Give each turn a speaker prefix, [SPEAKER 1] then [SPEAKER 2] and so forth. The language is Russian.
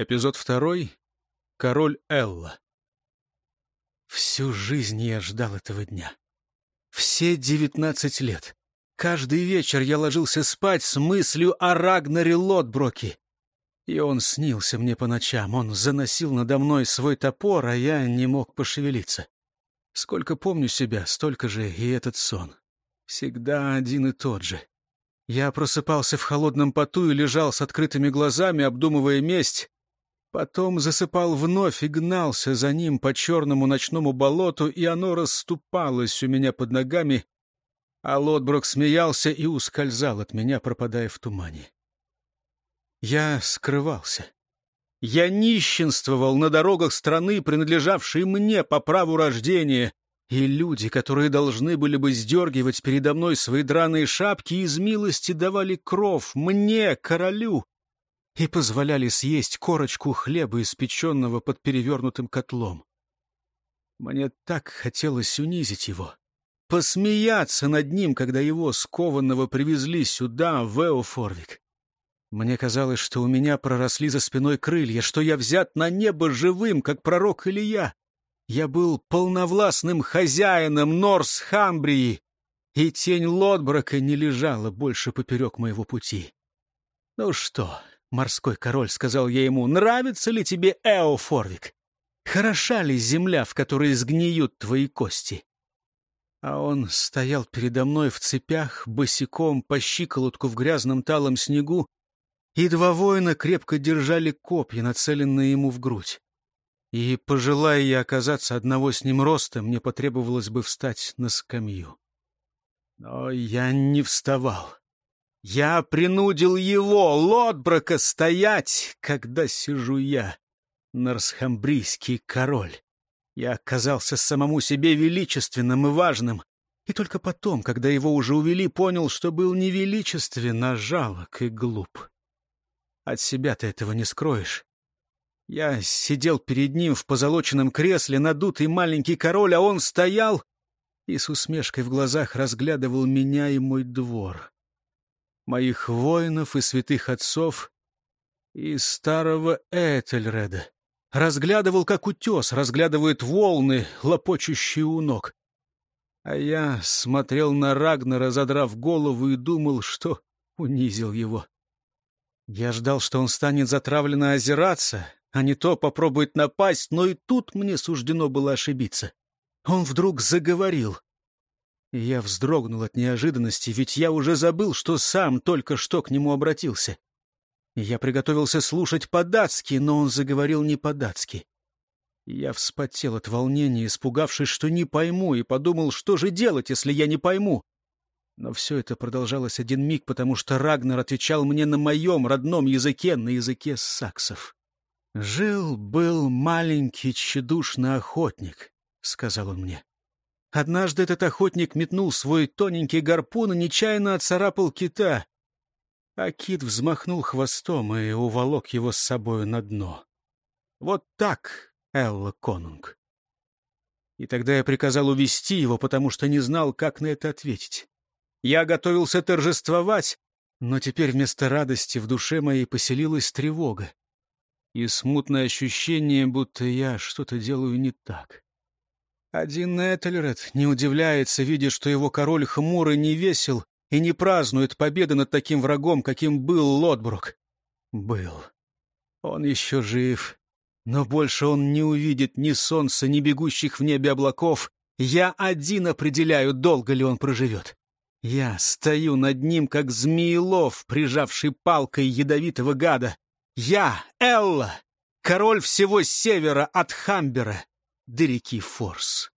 [SPEAKER 1] Эпизод второй. Король Элла. Всю жизнь я ждал этого дня. Все девятнадцать лет. Каждый вечер я ложился спать с мыслью о Рагнаре Лотброке. И он снился мне по ночам. Он заносил надо мной свой топор, а я не мог пошевелиться. Сколько помню себя, столько же и этот сон. Всегда один и тот же. Я просыпался в холодном поту и лежал с открытыми глазами, обдумывая месть. Потом засыпал вновь и гнался за ним по черному ночному болоту, и оно расступалось у меня под ногами, а Лотброк смеялся и ускользал от меня, пропадая в тумане. Я скрывался. Я нищенствовал на дорогах страны, принадлежавшей мне по праву рождения, и люди, которые должны были бы сдергивать передо мной свои драные шапки, из милости давали кров мне, королю, и позволяли съесть корочку хлеба, испеченного под перевернутым котлом. Мне так хотелось унизить его, посмеяться над ним, когда его скованного привезли сюда, в Эофорвик. Мне казалось, что у меня проросли за спиной крылья, что я взят на небо живым, как пророк Илья. Я был полновластным хозяином Норс-Хамбрии, и тень Лотброка не лежала больше поперек моего пути. Ну что, «Морской король», — сказал я ему, — «нравится ли тебе Эофорвик? Хороша ли земля, в которой сгниют твои кости?» А он стоял передо мной в цепях, босиком, по щиколотку в грязном талом снегу, и два воина крепко держали копья, нацеленные ему в грудь. И, пожелая я оказаться одного с ним роста, мне потребовалось бы встать на скамью. Но я не вставал. Я принудил его, Лотброка, стоять, когда сижу я, нарсхамбрийский король. Я оказался самому себе величественным и важным, и только потом, когда его уже увели, понял, что был невеличествен, а жалок и глуп. От себя ты этого не скроешь. Я сидел перед ним в позолоченном кресле, надутый маленький король, а он стоял и с усмешкой в глазах разглядывал меня и мой двор моих воинов и святых отцов, и старого Этельреда. Разглядывал, как утес разглядывает волны, лопочущие у ног. А я смотрел на Рагнара, задрав голову, и думал, что унизил его. Я ждал, что он станет затравленно озираться, а не то попробует напасть, но и тут мне суждено было ошибиться. Он вдруг заговорил. Я вздрогнул от неожиданности, ведь я уже забыл, что сам только что к нему обратился. Я приготовился слушать по-датски, но он заговорил не по-датски. Я вспотел от волнения, испугавшись, что не пойму, и подумал, что же делать, если я не пойму. Но все это продолжалось один миг, потому что Рагнар отвечал мне на моем родном языке, на языке саксов. «Жил-был маленький тщедушный охотник», — сказал он мне. Однажды этот охотник метнул свой тоненький гарпун и нечаянно отцарапал кита. А кит взмахнул хвостом и уволок его с собою на дно. Вот так, Элла Конунг. И тогда я приказал увести его, потому что не знал, как на это ответить. Я готовился торжествовать, но теперь вместо радости в душе моей поселилась тревога и смутное ощущение, будто я что-то делаю не так. Один Этельред не удивляется, видя, что его король хмур и не весел, и не празднует победы над таким врагом, каким был Лотбрук. Был. Он еще жив. Но больше он не увидит ни солнца, ни бегущих в небе облаков. Я один определяю, долго ли он проживет. Я стою над ним, как змеелов, прижавший палкой ядовитого гада. Я, Элла, король всего севера от Хамбера, Derek Force.